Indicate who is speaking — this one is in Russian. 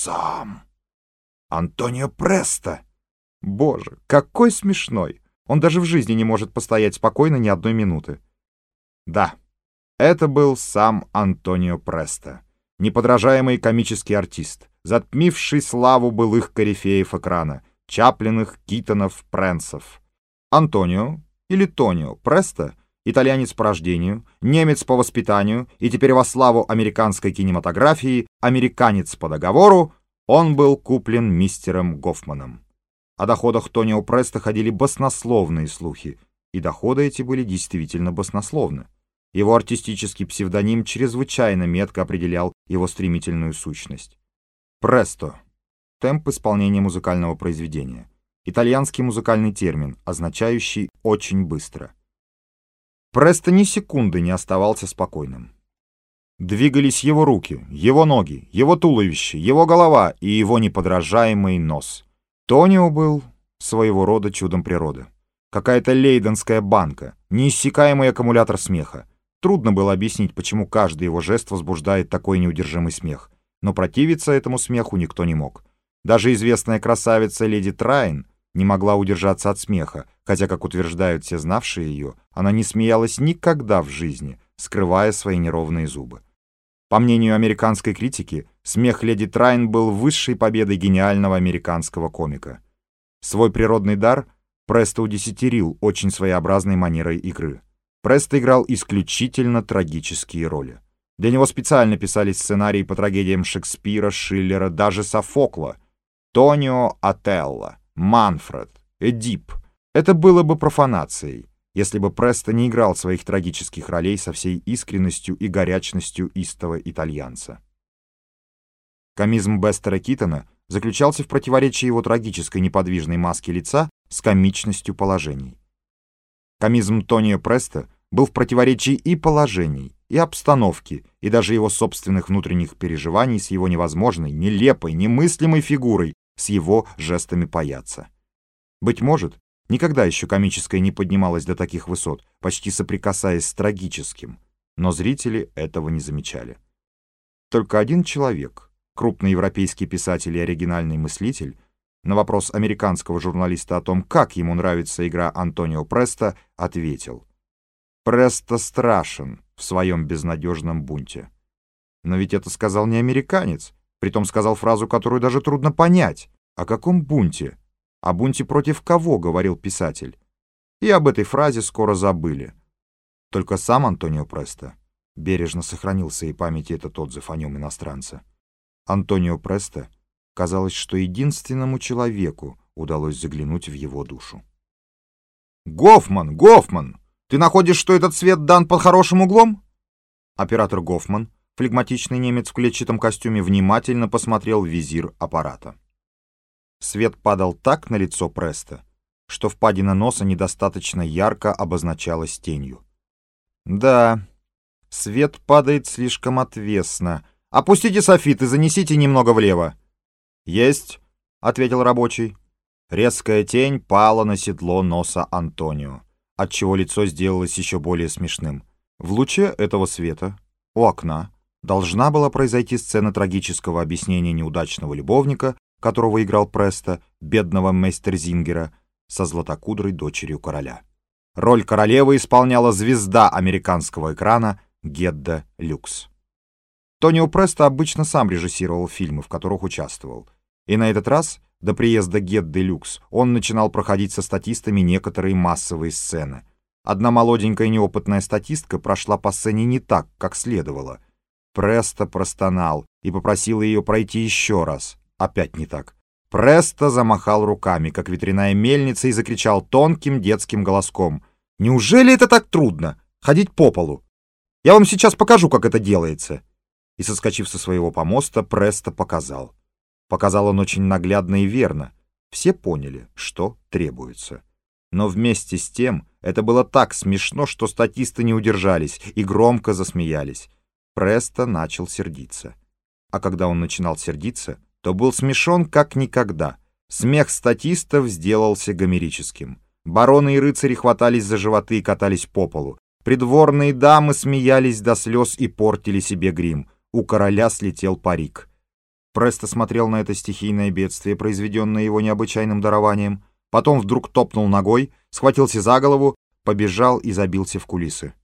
Speaker 1: Сам. Антонио Престо.
Speaker 2: Боже, какой смешной! Он даже в жизни не может постоять спокойно ни одной минуты. Да, это был сам Антонио Престо, неподражаемый комический артист, затмивший славу былых корифеев экрана, Чаплиных, Китонов, Пренсов. Антонио, или Тонио Престо, итальянец по рождению, немец по воспитанию и теперь во славу американской кинематографии, американец по договору, он был куплен мистером Гофманом. О доходах Тонио Преста ходили баснословные слухи, и доходы эти были действительно баснословны. Его артистический псевдоним чрезвычайно метко определял его стремительную сущность. Престо — темп исполнения музыкального произведения. Итальянский музыкальный термин, означающий «очень быстро». Престо ни секунды не оставался спокойным. Двигались его руки, его ноги, его туловище, его голова и его неподражаемый нос. Тонио был своего рода чудом природы. Какая-то лейденская банка, неиссякаемый аккумулятор смеха. Трудно было объяснить, почему каждый его жест возбуждает такой неудержимый смех. Но противиться этому смеху никто не мог. Даже известная красавица леди Трайн не могла удержаться от смеха, хотя, как утверждают все знавшие ее, она не смеялась никогда в жизни, скрывая свои неровные зубы. По мнению американской критики, смех леди Трайн был высшей победой гениального американского комика. Свой природный дар Престо удесятерил очень своеобразной манерой игры. Престо играл исключительно трагические роли. Для него специально писались сценарии по трагедиям Шекспира, Шиллера, даже Софокла, Тонио Отелло, Манфред, Эдип. Это было бы профанацией если бы Престо не играл своих трагических ролей со всей искренностью и горячностью истого итальянца. Комизм Бестера Китона заключался в противоречии его трагической неподвижной маски лица с комичностью положений. Комизм Тонио Престо был в противоречии и положений, и обстановки, и даже его собственных внутренних переживаний с его невозможной, нелепой, немыслимой фигурой, с его жестами паяца. Быть может, Никогда еще комическое не поднималось до таких высот, почти соприкасаясь с трагическим, но зрители этого не замечали. Только один человек, крупный европейский писатель и оригинальный мыслитель, на вопрос американского журналиста о том, как ему нравится игра Антонио Преста, ответил «Престо страшен в своем безнадежном бунте». Но ведь это сказал не американец, притом сказал фразу, которую даже трудно понять. О каком бунте о бунте против кого, говорил писатель. И об этой фразе скоро забыли. Только сам Антонио Престо бережно сохранил в своей памяти этот отзыв о нем иностранца. Антонио Престо казалось, что единственному человеку удалось заглянуть в его душу. «Гофман! Гофман! Ты находишь, что этот свет дан под хорошим углом?» Оператор Гофман, флегматичный немец в клетчатом костюме, внимательно посмотрел визир аппарата. Свет падал так на лицо Преста, что впадина носа недостаточно ярко обозначалась тенью. «Да, свет падает слишком отвесно. Опустите софит и занесите немного влево». «Есть», — ответил рабочий. Резкая тень пала на седло носа Антонио, отчего лицо сделалось еще более смешным. В луче этого света, у окна, должна была произойти сцена трагического объяснения неудачного любовника которого играл Преста, бедного Мейстерзингера, со златокудрой дочерью короля. Роль королевы исполняла звезда американского экрана Гедда Люкс. Тонио Преста обычно сам режиссировал фильмы, в которых участвовал. И на этот раз, до приезда Гедды Люкс, он начинал проходить со статистами некоторые массовые сцены. Одна молоденькая неопытная статистка прошла по сцене не так, как следовало. Преста простонал и попросил ее пройти еще раз. Опять не так. Престо замахал руками, как ветряная мельница, и закричал тонким детским голоском. «Неужели это так трудно? Ходить по полу? Я вам сейчас покажу, как это делается!» И, соскочив со своего помоста, Престо показал. Показал он очень наглядно и верно. Все поняли, что требуется. Но вместе с тем это было так смешно, что статисты не удержались и громко засмеялись. Престо начал сердиться. А когда он начинал сердиться, то был смешон как никогда. Смех статистов сделался гомерическим. Бароны и рыцари хватались за животы и катались по полу. Придворные дамы смеялись до слез и портили себе грим. У короля слетел парик. Престо смотрел на это стихийное бедствие, произведенное его необычайным дарованием, потом вдруг топнул ногой, схватился за голову, побежал и забился в кулисы.